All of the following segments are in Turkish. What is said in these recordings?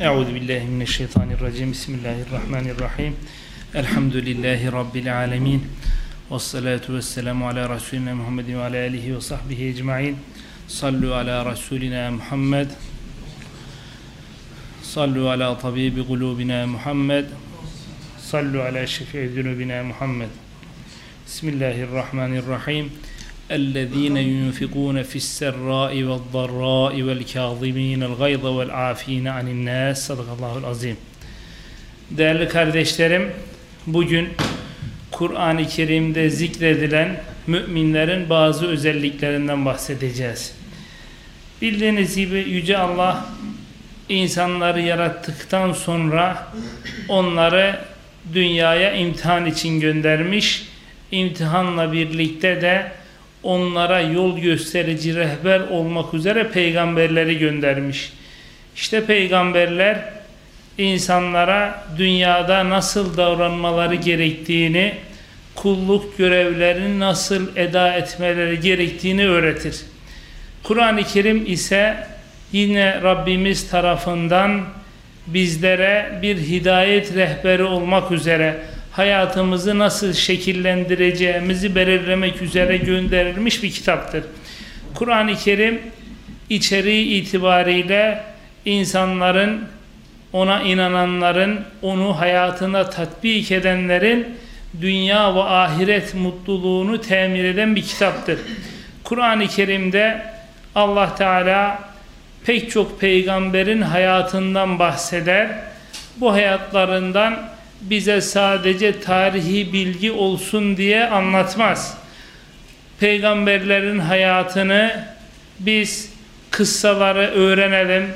Euzu billahi mineşşeytanirracim. Bismillahirrahmanirrahim. Elhamdülillahi rabbil alamin. Ves salatu vesselamu ala resulina Muhammedin ve ala alihi ve sahbihi ecmaîn. Sallu ala rasulina Muhammed. Sallu ala tabibi kulubina Muhammed. Sallu ala şefii zunubina Muhammed. Bismillahirrahmanirrahim. الذين ينفقون في السراء والضراء والكاظمين الغيظ والعافين عن الناس صدق الله العظيم Değerli kardeşlerim, bugün Kur'an-ı Kerim'de zikredilen müminlerin bazı özelliklerinden bahsedeceğiz. Bildiğiniz gibi Yüce Allah insanları yarattıktan sonra onları dünyaya imtihan için göndermiş. İmtihanla birlikte de onlara yol gösterici rehber olmak üzere peygamberleri göndermiş. İşte peygamberler insanlara dünyada nasıl davranmaları gerektiğini, kulluk görevlerini nasıl eda etmeleri gerektiğini öğretir. Kur'an-ı Kerim ise yine Rabbimiz tarafından bizlere bir hidayet rehberi olmak üzere hayatımızı nasıl şekillendireceğimizi belirlemek üzere gönderilmiş bir kitaptır. Kur'an-ı Kerim içeriği itibariyle insanların, ona inananların, onu hayatına tatbik edenlerin dünya ve ahiret mutluluğunu temin eden bir kitaptır. Kur'an-ı Kerim'de Allah Teala pek çok peygamberin hayatından bahseder. Bu hayatlarından bize sadece tarihi bilgi olsun diye anlatmaz. Peygamberlerin hayatını biz kıssaları öğrenelim.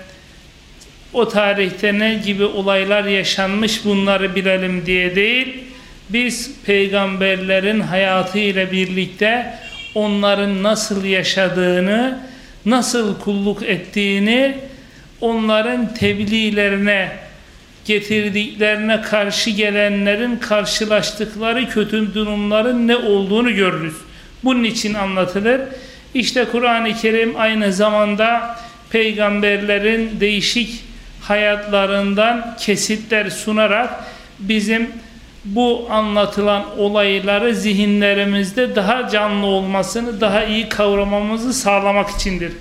O tarihte ne gibi olaylar yaşanmış bunları bilelim diye değil. Biz peygamberlerin hayatı ile birlikte onların nasıl yaşadığını, nasıl kulluk ettiğini, onların tebliğlerine getirdiklerine karşı gelenlerin karşılaştıkları kötü durumların ne olduğunu görürüz. Bunun için anlatılır. İşte Kur'an-ı Kerim aynı zamanda peygamberlerin değişik hayatlarından kesitler sunarak bizim bu anlatılan olayları zihinlerimizde daha canlı olmasını, daha iyi kavramamızı sağlamak içindir.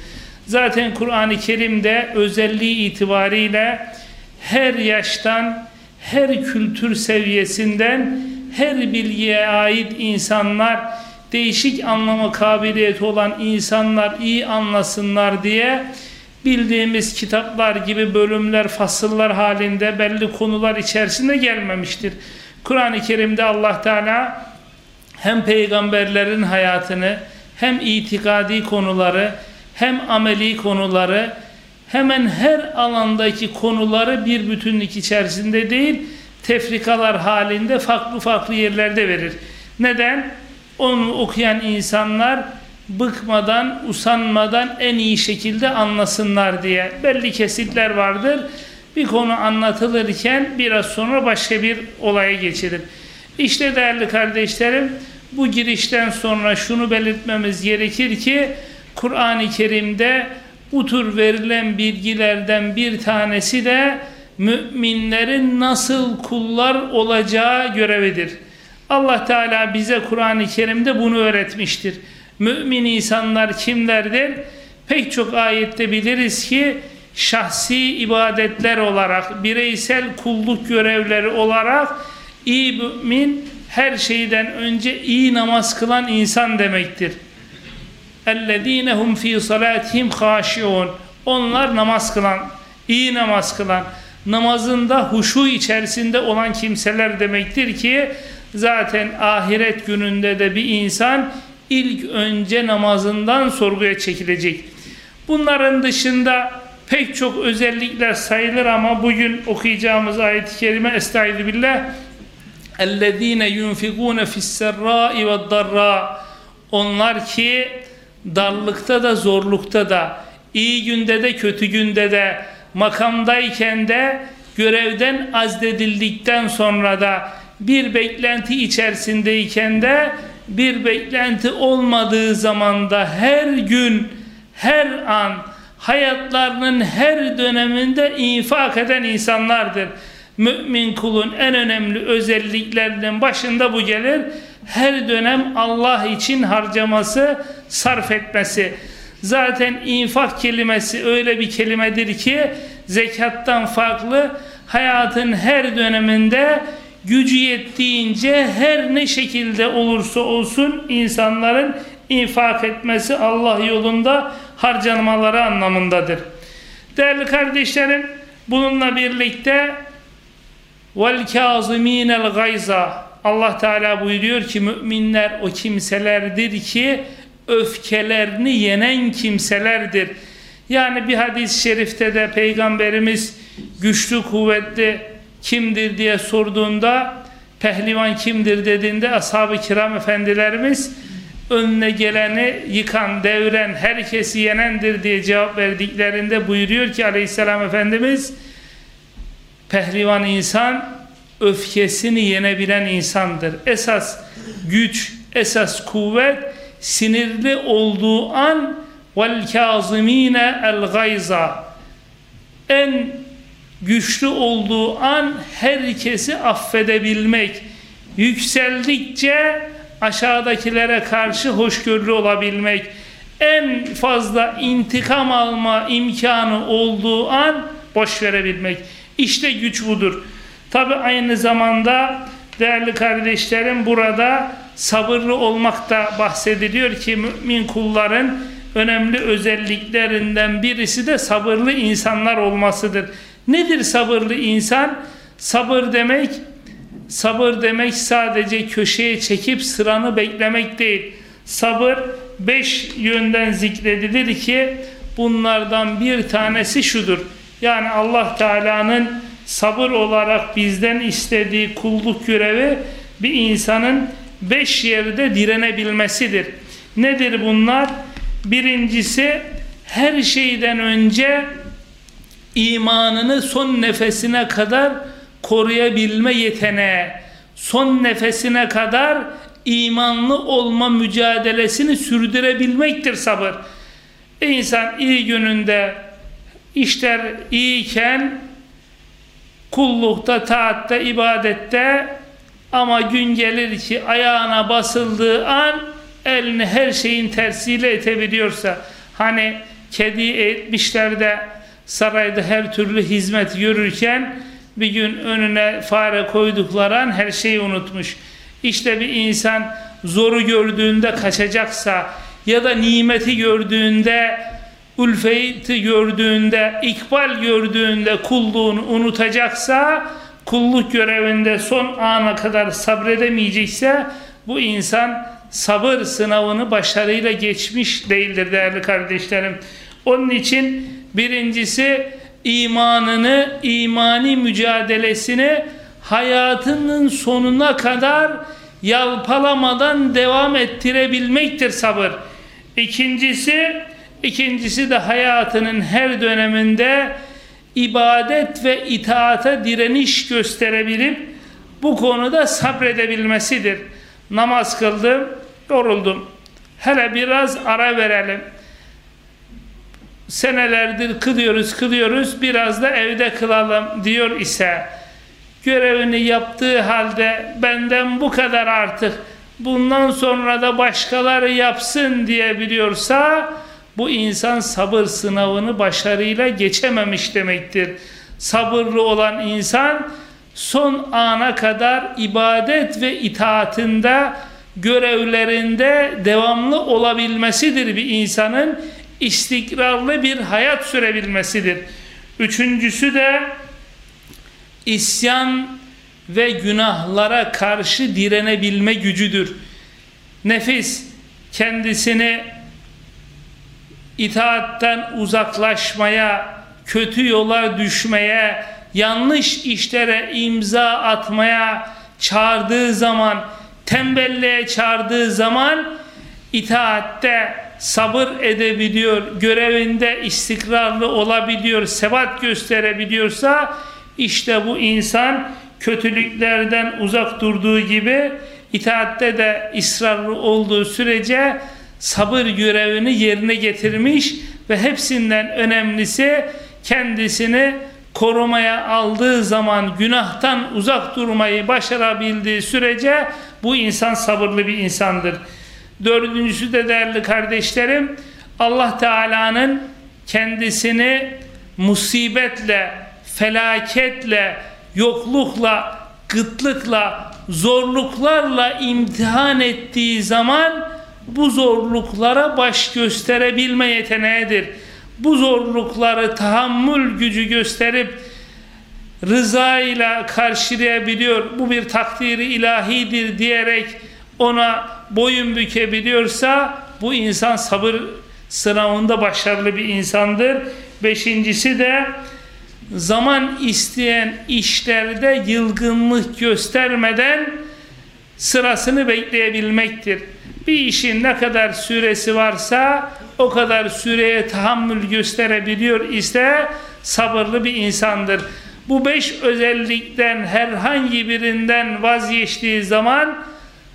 Zaten Kur'an-ı Kerim'de özelliği itibariyle her yaştan, her kültür seviyesinden, her bilgiye ait insanlar, değişik anlama kabiliyeti olan insanlar iyi anlasınlar diye bildiğimiz kitaplar gibi bölümler, fasıllar halinde belli konular içerisinde gelmemiştir. Kur'an-ı Kerim'de Allah Teala hem peygamberlerin hayatını, hem itikadi konuları, hem ameli konuları, hemen her alandaki konuları bir bütünlük içerisinde değil, tefrikalar halinde farklı farklı yerlerde verir. Neden? Onu okuyan insanlar bıkmadan, usanmadan en iyi şekilde anlasınlar diye. Belli kesitler vardır. Bir konu anlatılırken biraz sonra başka bir olaya geçilir. İşte değerli kardeşlerim, bu girişten sonra şunu belirtmemiz gerekir ki, Kur'an-ı Kerim'de bu tür verilen bilgilerden bir tanesi de müminlerin nasıl kullar olacağı görevidir. Allah Teala bize Kur'an-ı Kerim'de bunu öğretmiştir. Mümin insanlar kimlerdir? Pek çok ayette biliriz ki şahsi ibadetler olarak, bireysel kulluk görevleri olarak iyi mümin her şeyden önce iyi namaz kılan insan demektir. اَلَّذ۪ينَ هُمْ ف۪ي صَلَاتِهِمْ خَاشِعُونَ Onlar namaz kılan, iyi namaz kılan, namazında huşu içerisinde olan kimseler demektir ki zaten ahiret gününde de bir insan ilk önce namazından sorguya çekilecek. Bunların dışında pek çok özellikler sayılır ama bugün okuyacağımız ayet-i kerime Estaizu billah اَلَّذ۪ينَ يُنْفِقُونَ فِي السَّرَّاءِ وَالضَّرَّاءِ Onlar ki darlıkta da zorlukta da iyi günde de kötü günde de makamdayken de görevden azdedildikten sonra da bir beklenti içerisindeyken de bir beklenti olmadığı zamanda her gün her an hayatlarının her döneminde infak eden insanlardır. Mümin kulun en önemli özelliklerinin başında bu gelir. Her dönem Allah için harcaması, sarf etmesi. Zaten infak kelimesi öyle bir kelimedir ki zekattan farklı hayatın her döneminde gücü yettiğince her ne şekilde olursa olsun insanların infak etmesi Allah yolunda harcanmaları anlamındadır. Değerli kardeşlerim bununla birlikte vel kazimînel gayza Allah Teala buyuruyor ki müminler o kimselerdir ki öfkelerini yenen kimselerdir. Yani bir hadis-i şerifte de Peygamberimiz güçlü kuvvetli kimdir diye sorduğunda pehlivan kimdir dediğinde ashab-ı kiram efendilerimiz önüne geleni yıkan, deviren, herkesi yenendir diye cevap verdiklerinde buyuruyor ki aleyhisselam efendimiz pehlivan insan öfkesini yenebilen insandır. Esas güç, esas kuvvet sinirli olduğu an vel kazimine el gayza en güçlü olduğu an herkesi affedebilmek. Yükseldikçe aşağıdakilere karşı hoşgörülü olabilmek. En fazla intikam alma imkanı olduğu an boş verebilmek. İşte güç budur tabi aynı zamanda değerli kardeşlerim burada sabırlı olmak da bahsediliyor ki mümin kulların önemli özelliklerinden birisi de sabırlı insanlar olmasıdır. Nedir sabırlı insan? Sabır demek sabır demek sadece köşeye çekip sıranı beklemek değil. Sabır beş yönden zikredilir ki bunlardan bir tanesi şudur. Yani Allah Teala'nın sabır olarak bizden istediği kulluk görevi bir insanın beş yerde direnebilmesidir. Nedir bunlar? Birincisi her şeyden önce imanını son nefesine kadar koruyabilme yeteneği, son nefesine kadar imanlı olma mücadelesini sürdürebilmektir sabır. İnsan iyi gününde işler iyiyken kullukta, taatte, ibadette ama gün gelir ki ayağına basıldığı an elini her şeyin tersiyle etebiliyorsa hani kedi etmişler de sarayda her türlü hizmet görürken bir gün önüne fare koydukları an her şeyi unutmuş. İşte bir insan zoru gördüğünde kaçacaksa ya da nimeti gördüğünde ülfeyti gördüğünde, ikbal gördüğünde kulluğunu unutacaksa, kulluk görevinde son ana kadar sabredemeyecekse, bu insan sabır sınavını başarıyla geçmiş değildir değerli kardeşlerim. Onun için birincisi imanını, imani mücadelesini hayatının sonuna kadar yalpalamadan devam ettirebilmektir sabır. İkincisi, ikincisi de hayatının her döneminde ibadet ve itaata direniş gösterebilip bu konuda sabredebilmesidir. Namaz kıldım, yoruldum. Hele biraz ara verelim senelerdir kılıyoruz kılıyoruz biraz da evde kılalım diyor ise görevini yaptığı halde benden bu kadar artık bundan sonra da başkaları yapsın diyebiliyorsa bu insan sabır sınavını başarıyla geçememiş demektir. Sabırlı olan insan son ana kadar ibadet ve itaatinde görevlerinde devamlı olabilmesidir bir insanın istikrarlı bir hayat sürebilmesidir. Üçüncüsü de isyan ve günahlara karşı direnebilme gücüdür. Nefis kendisini itaatten uzaklaşmaya, kötü yola düşmeye, yanlış işlere imza atmaya çağırdığı zaman, tembelliğe çağırdığı zaman itaatte sabır edebiliyor, görevinde istikrarlı olabiliyor, sebat gösterebiliyorsa işte bu insan kötülüklerden uzak durduğu gibi itaatte de ısrarlı olduğu sürece sabır görevini yerine getirmiş, ve hepsinden önemlisi kendisini korumaya aldığı zaman günahtan uzak durmayı başarabildiği sürece bu insan sabırlı bir insandır. Dördüncüsü de değerli kardeşlerim Allah Teala'nın kendisini musibetle, felaketle, yoklukla, gıtlıkla, zorluklarla imtihan ettiği zaman bu zorluklara baş gösterebilme yeteneğidir. Bu zorlukları tahammül gücü gösterip rıza ile karşılayabiliyor. Bu bir takdiri ilahidir diyerek ona boyun bükebiliyorsa bu insan sabır sınavında başarılı bir insandır. Beşincisi de zaman isteyen işlerde yılgınlık göstermeden sırasını bekleyebilmektir. Bir işin ne kadar süresi varsa o kadar süreye tahammül gösterebiliyor ise sabırlı bir insandır. Bu beş özellikten herhangi birinden vazgeçtiği zaman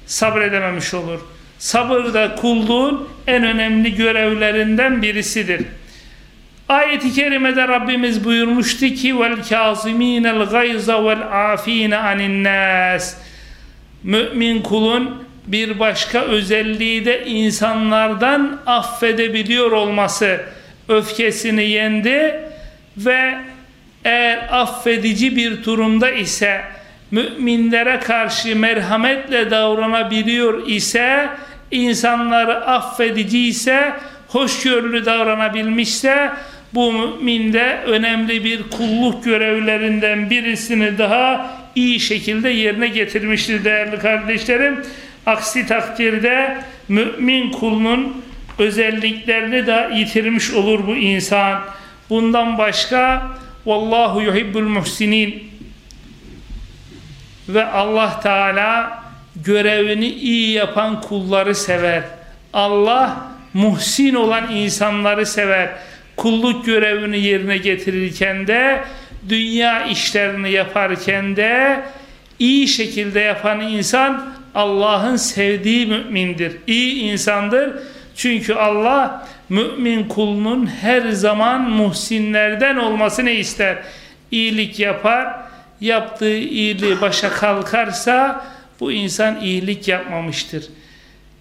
sabredememiş olur. Sabır da kulluğun en önemli görevlerinden birisidir. Ayet-i kerimede Rabbimiz buyurmuştu ki vel kâzimînel gayza vel afîne anin nâs Mümin kulun bir başka özelliği de insanlardan affedebiliyor olması öfkesini yendi ve eğer affedici bir durumda ise müminlere karşı merhametle davranabiliyor ise insanları affedici ise hoşgörülü davranabilmişse bu müminde önemli bir kulluk görevlerinden birisini daha iyi şekilde yerine getirmiştir değerli kardeşlerim. Aksi takdirde mümin kulunun özelliklerini de yitirmiş olur bu insan. Bundan başka Vallahu yuhibbul muhsinin ve Allah Teala görevini iyi yapan kulları sever. Allah muhsin olan insanları sever. Kulluk görevini yerine getirirken de dünya işlerini yaparken de iyi şekilde yapan insan Allah'ın sevdiği mümindir. İyi insandır. Çünkü Allah mümin kulunun her zaman muhsinlerden olmasını ister. İyilik yapar, yaptığı iyiliği başa kalkarsa bu insan iyilik yapmamıştır.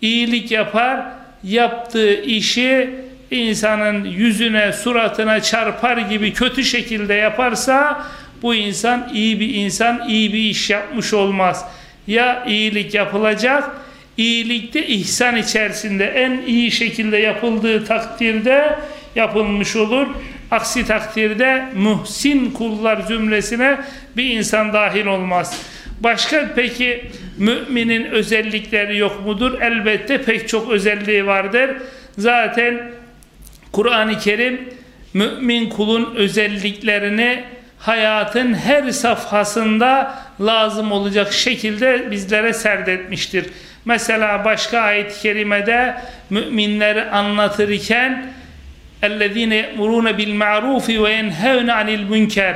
İyilik yapar, yaptığı işi insanın yüzüne, suratına çarpar gibi kötü şekilde yaparsa bu insan iyi bir insan, iyi bir iş yapmış olmaz. Ya iyilik yapılacak, iyilikte ihsan içerisinde en iyi şekilde yapıldığı takdirde yapılmış olur. Aksi takdirde muhsin kullar zümresine bir insan dahil olmaz. Başka peki müminin özellikleri yok mudur? Elbette pek çok özelliği vardır. Zaten Kur'an-ı Kerim mümin kulun özelliklerini hayatın her safhasında lazım olacak şekilde bizlere serdetmiştir. Mesela başka ayet-i kerimede müminleri anlatırken اَلَّذ۪ينَ يَأْمُرُونَ بِالْمَعْرُوفِ وَيَنْهَوْنَ عَنِ الْمُنْكَرِ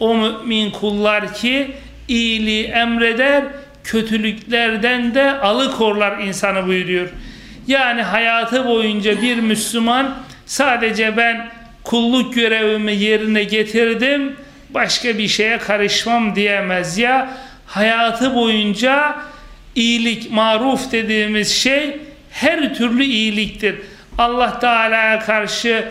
O mümin kullar ki iyiliği emreder, kötülüklerden de alıkorlar insanı buyuruyor. Yani hayatı boyunca bir Müslüman sadece ben kulluk görevimi yerine getirdim, başka bir şeye karışmam diyemez ya hayatı boyunca iyilik, maruf dediğimiz şey her türlü iyiliktir. Allah Teala'ya karşı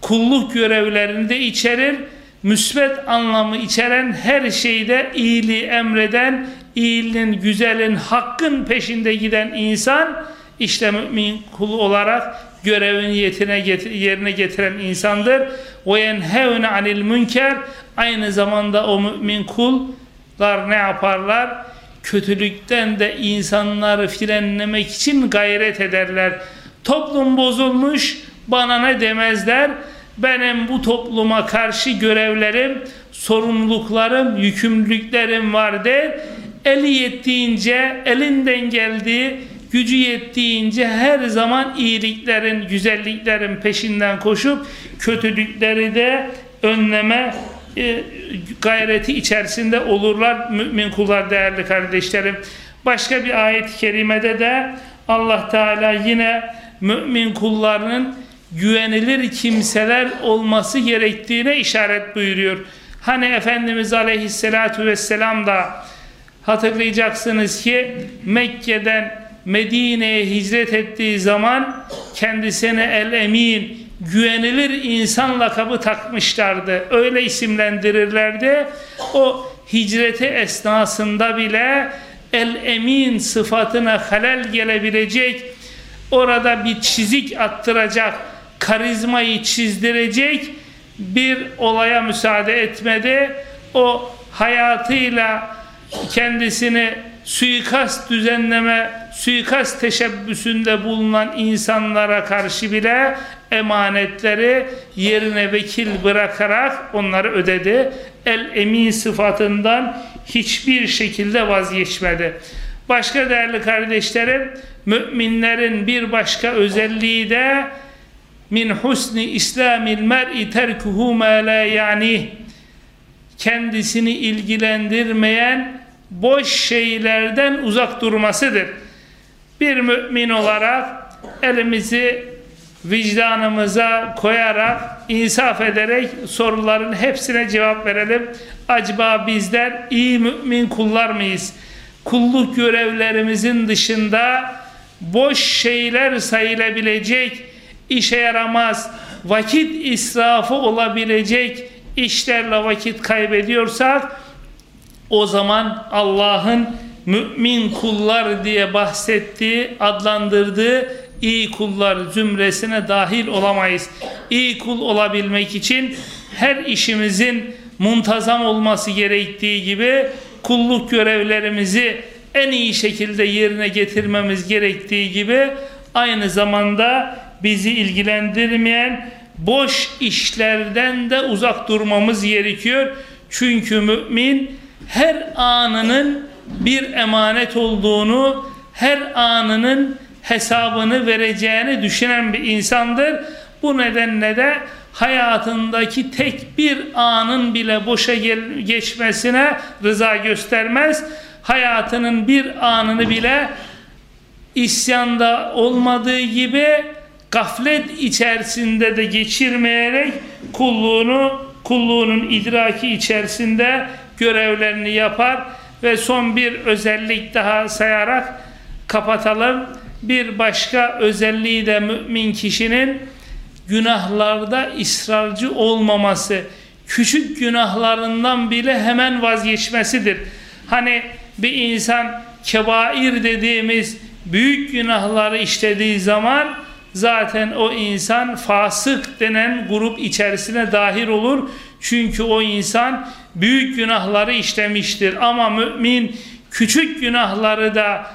kulluk görevlerini de içerir. Müsbet anlamı içeren her şeyde iyiliği emreden, iyiliğin, güzelin, hakkın peşinde giden insan işte mümin kulu olarak görevini yetine getir, yerine getiren insandır. Ve yenhevne anil münker aynı zamanda o mümin kullar ne yaparlar? Kötülükten de insanları frenlemek için gayret ederler. Toplum bozulmuş bana ne demezler. Benim bu topluma karşı görevlerim, sorumluluklarım, yükümlülüklerim var der. Eli yettiğince elinden geldiği gücü yettiğince her zaman iyiliklerin, güzelliklerin peşinden koşup kötülükleri de önleme e, gayreti içerisinde olurlar mümin kullar değerli kardeşlerim. Başka bir ayet-i kerimede de Allah Teala yine mümin kullarının güvenilir kimseler olması gerektiğine işaret buyuruyor. Hani Efendimiz Aleyhisselatü Vesselam da hatırlayacaksınız ki Mekke'den Medine'ye hicret ettiği zaman kendisine el-emin, güvenilir insan lakabı takmışlardı. Öyle isimlendirirlerdi. O hicreti esnasında bile el-emin sıfatına halel gelebilecek, orada bir çizik attıracak, karizmayı çizdirecek bir olaya müsaade etmedi. O hayatıyla kendisini suikast düzenleme, suikast teşebbüsünde bulunan insanlara karşı bile emanetleri yerine vekil bırakarak onları ödedi. El-emin sıfatından hiçbir şekilde vazgeçmedi. Başka değerli kardeşlerim, müminlerin bir başka özelliği de min husni islamil mer'i terkuhu ma la yani kendisini ilgilendirmeyen boş şeylerden uzak durmasıdır. Bir mümin olarak elimizi vicdanımıza koyarak, insaf ederek soruların hepsine cevap verelim. Acaba bizler iyi mümin kullar mıyız? Kulluk görevlerimizin dışında boş şeyler sayılabilecek, işe yaramaz, vakit israfı olabilecek işlerle vakit kaybediyorsak, o zaman Allah'ın mümin kullar diye bahsettiği, adlandırdığı iyi kullar zümresine dahil olamayız. İyi kul olabilmek için her işimizin muntazam olması gerektiği gibi kulluk görevlerimizi en iyi şekilde yerine getirmemiz gerektiği gibi aynı zamanda bizi ilgilendirmeyen boş işlerden de uzak durmamız gerekiyor. Çünkü mümin her anının bir emanet olduğunu, her anının hesabını vereceğini düşünen bir insandır. Bu nedenle de hayatındaki tek bir anın bile boşa geçmesine rıza göstermez. Hayatının bir anını bile isyanda olmadığı gibi gaflet içerisinde de geçirmeyerek kulluğunu kulluğunun idraki içerisinde görevlerini yapar ve son bir özellik daha sayarak kapatalım. Bir başka özelliği de mümin kişinin günahlarda ısrarcı olmaması, küçük günahlarından bile hemen vazgeçmesidir. Hani bir insan kebair dediğimiz büyük günahları işlediği zaman zaten o insan fasık denen grup içerisine dahil olur. Çünkü o insan büyük günahları işlemiştir. Ama mümin küçük günahları da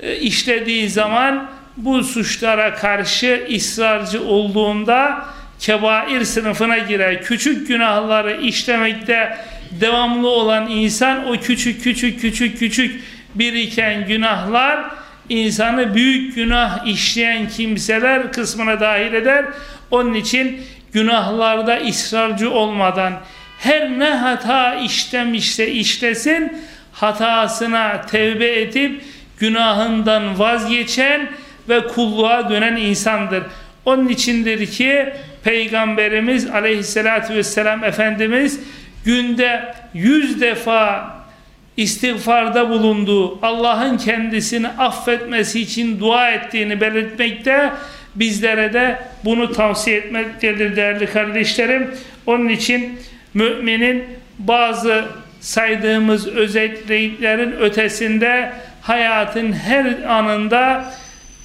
e, işlediği zaman bu suçlara karşı ısrarcı olduğunda kebair sınıfına girer. Küçük günahları işlemekte devamlı olan insan o küçük küçük küçük küçük biriken günahlar insanı büyük günah işleyen kimseler kısmına dahil eder. Onun için günahlarda ısrarcı olmadan her ne hata işlemişse işlesin hatasına tevbe edip günahından vazgeçen ve kulluğa dönen insandır. Onun içindir ki Peygamberimiz aleyhissalatü vesselam Efendimiz günde yüz defa istiğfarda bulunduğu, Allah'ın kendisini affetmesi için dua ettiğini belirtmekte bizlere de bunu tavsiye etmektedir değerli kardeşlerim. Onun için müminin bazı saydığımız özelliklerin ötesinde hayatın her anında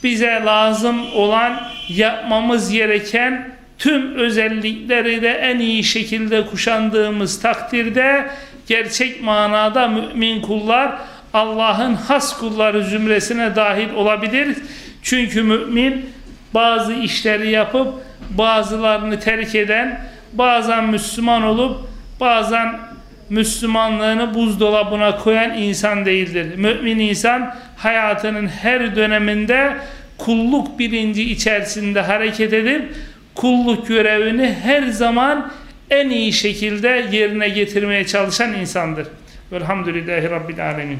bize lazım olan yapmamız gereken tüm özellikleri de en iyi şekilde kuşandığımız takdirde gerçek manada mümin kullar Allah'ın has kulları zümresine dahil olabilir. Çünkü mümin bazı işleri yapıp bazılarını terk eden, bazen Müslüman olup bazen Müslümanlığını buzdolabına koyan insan değildir. Mümin insan hayatının her döneminde kulluk bilinci içerisinde hareket edip kulluk görevini her zaman en iyi şekilde yerine getirmeye çalışan insandır. Velhamdülillahi Rabbil Alemin.